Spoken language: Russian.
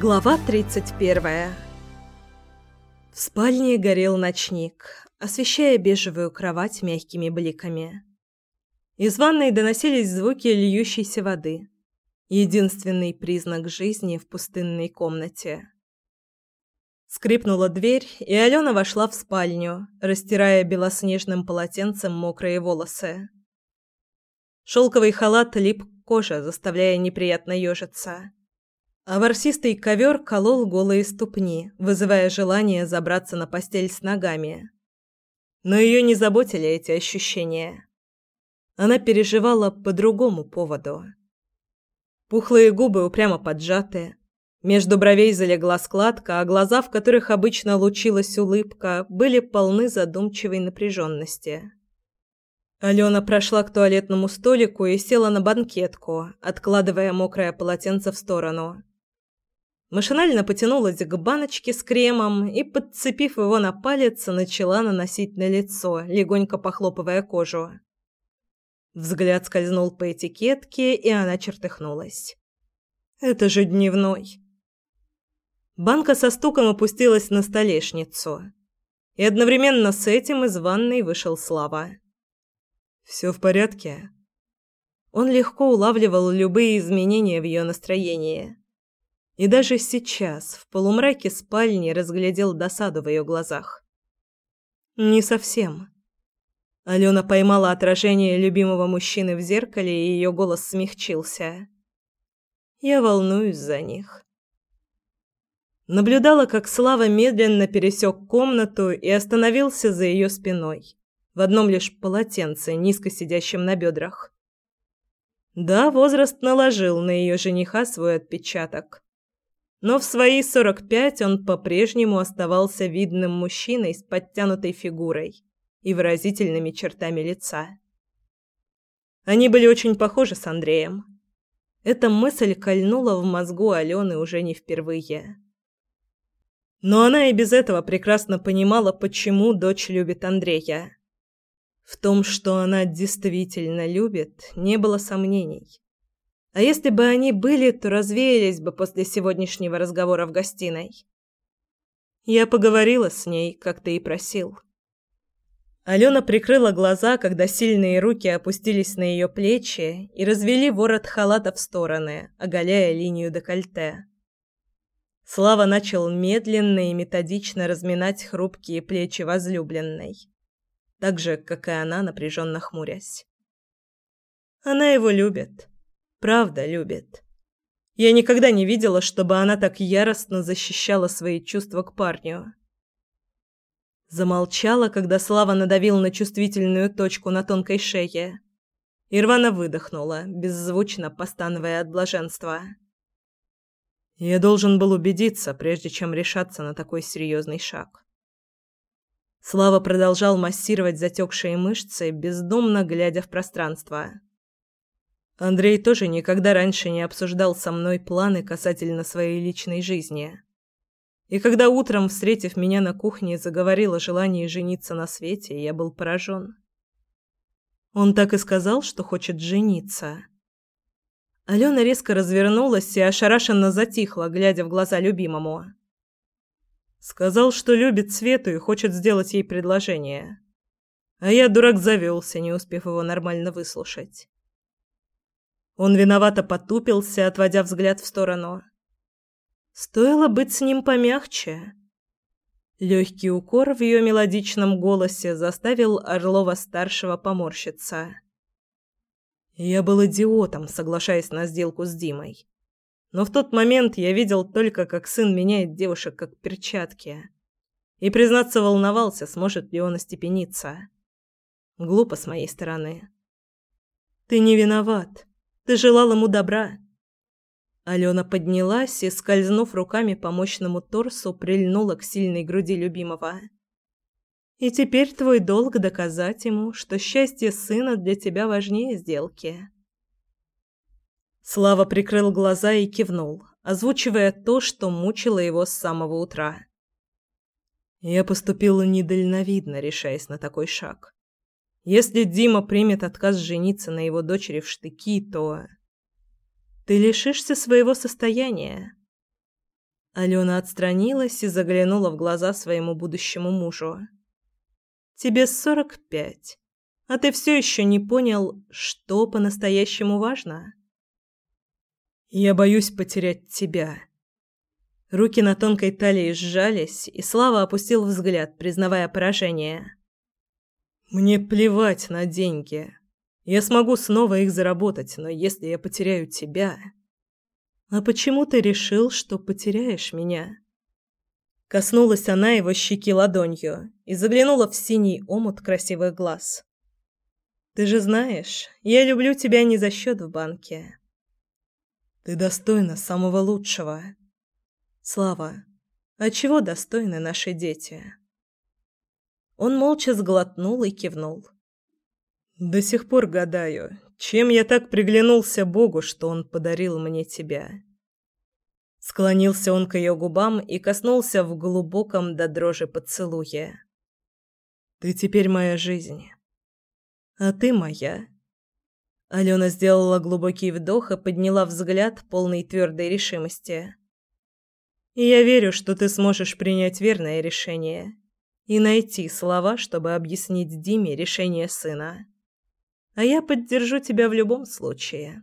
Глава 31. В спальне горел ночник, освещая бежевую кровать мягкими бликами. Из ванной доносились звуки льющейся воды. Единственный признак жизни в пустынной комнате. Скрипнула дверь, и Алена вошла в спальню, растирая белоснежным полотенцем мокрые волосы. Шелковый халат лип к коже, заставляя неприятно ежиться а ворсистый ковер колол голые ступни, вызывая желание забраться на постель с ногами. Но ее не заботили эти ощущения. Она переживала по другому поводу. Пухлые губы упрямо поджаты, между бровей залегла складка, а глаза, в которых обычно лучилась улыбка, были полны задумчивой напряженности. Алена прошла к туалетному столику и села на банкетку, откладывая мокрое полотенце в сторону. Машинально потянулась к баночке с кремом и, подцепив его на палец, начала наносить на лицо, легонько похлопывая кожу. Взгляд скользнул по этикетке, и она чертыхнулась. «Это же дневной!» Банка со стуком опустилась на столешницу. И одновременно с этим из ванной вышел Слава. «Все в порядке?» Он легко улавливал любые изменения в ее настроении и даже сейчас, в полумраке спальни, разглядел досаду в ее глазах. «Не совсем». Алена поймала отражение любимого мужчины в зеркале, и ее голос смягчился. «Я волнуюсь за них». Наблюдала, как Слава медленно пересек комнату и остановился за ее спиной, в одном лишь полотенце, низко сидящем на бедрах. Да, возраст наложил на ее жениха свой отпечаток. Но в свои сорок пять он по-прежнему оставался видным мужчиной с подтянутой фигурой и выразительными чертами лица. Они были очень похожи с Андреем. Эта мысль кольнула в мозгу Алены уже не впервые. Но она и без этого прекрасно понимала, почему дочь любит Андрея. В том, что она действительно любит, не было сомнений. А если бы они были, то развеялись бы после сегодняшнего разговора в гостиной. Я поговорила с ней, как ты и просил. Алена прикрыла глаза, когда сильные руки опустились на ее плечи и развели ворот халата в стороны, оголяя линию декольте. Слава начал медленно и методично разминать хрупкие плечи возлюбленной, так же, как и она, напряженно хмурясь. Она его любит. Правда любит. Я никогда не видела, чтобы она так яростно защищала свои чувства к парню. Замолчала, когда Слава надавил на чувствительную точку на тонкой шее. Ирвана выдохнула, беззвучно постановая от блаженства. Я должен был убедиться, прежде чем решаться на такой серьезный шаг. Слава продолжал массировать затекшие мышцы, бездумно глядя в пространство. Андрей тоже никогда раньше не обсуждал со мной планы касательно своей личной жизни. И когда утром, встретив меня на кухне, заговорил о желании жениться на Свете, я был поражен. Он так и сказал, что хочет жениться. Алена резко развернулась и ошарашенно затихла, глядя в глаза любимому. Сказал, что любит Свету и хочет сделать ей предложение. А я, дурак, завелся, не успев его нормально выслушать. Он виновато потупился, отводя взгляд в сторону. Стоило быть с ним помягче. Легкий укор в ее мелодичном голосе заставил Орлова-старшего поморщиться. Я был идиотом, соглашаясь на сделку с Димой. Но в тот момент я видел только, как сын меняет девушек как перчатки. И, признаться, волновался, сможет ли он остепениться. Глупо с моей стороны. «Ты не виноват», ты желал ему добра». Алена поднялась и, скользнув руками по мощному торсу, прильнула к сильной груди любимого. «И теперь твой долг доказать ему, что счастье сына для тебя важнее сделки». Слава прикрыл глаза и кивнул, озвучивая то, что мучило его с самого утра. Я поступила недальновидно, решаясь на такой шаг. Если Дима примет отказ жениться на его дочери в штыки, то... Ты лишишься своего состояния. Алена отстранилась и заглянула в глаза своему будущему мужу. «Тебе сорок пять, а ты все еще не понял, что по-настоящему важно?» «Я боюсь потерять тебя». Руки на тонкой талии сжались, и Слава опустил взгляд, признавая поражение. «Мне плевать на деньги. Я смогу снова их заработать, но если я потеряю тебя...» «А почему ты решил, что потеряешь меня?» Коснулась она его щеки ладонью и заглянула в синий омут красивых глаз. «Ты же знаешь, я люблю тебя не за счет в банке. Ты достойна самого лучшего. Слава, а чего достойны наши дети?» Он молча сглотнул и кивнул. До сих пор гадаю, чем я так приглянулся Богу, что он подарил мне тебя. Склонился он к ее губам и коснулся в глубоком до дрожи поцелуе. Ты теперь моя жизнь. А ты моя. Алена сделала глубокий вдох и подняла взгляд, полный твердой решимости. я верю, что ты сможешь принять верное решение и найти слова, чтобы объяснить Диме решение сына а я поддержу тебя в любом случае.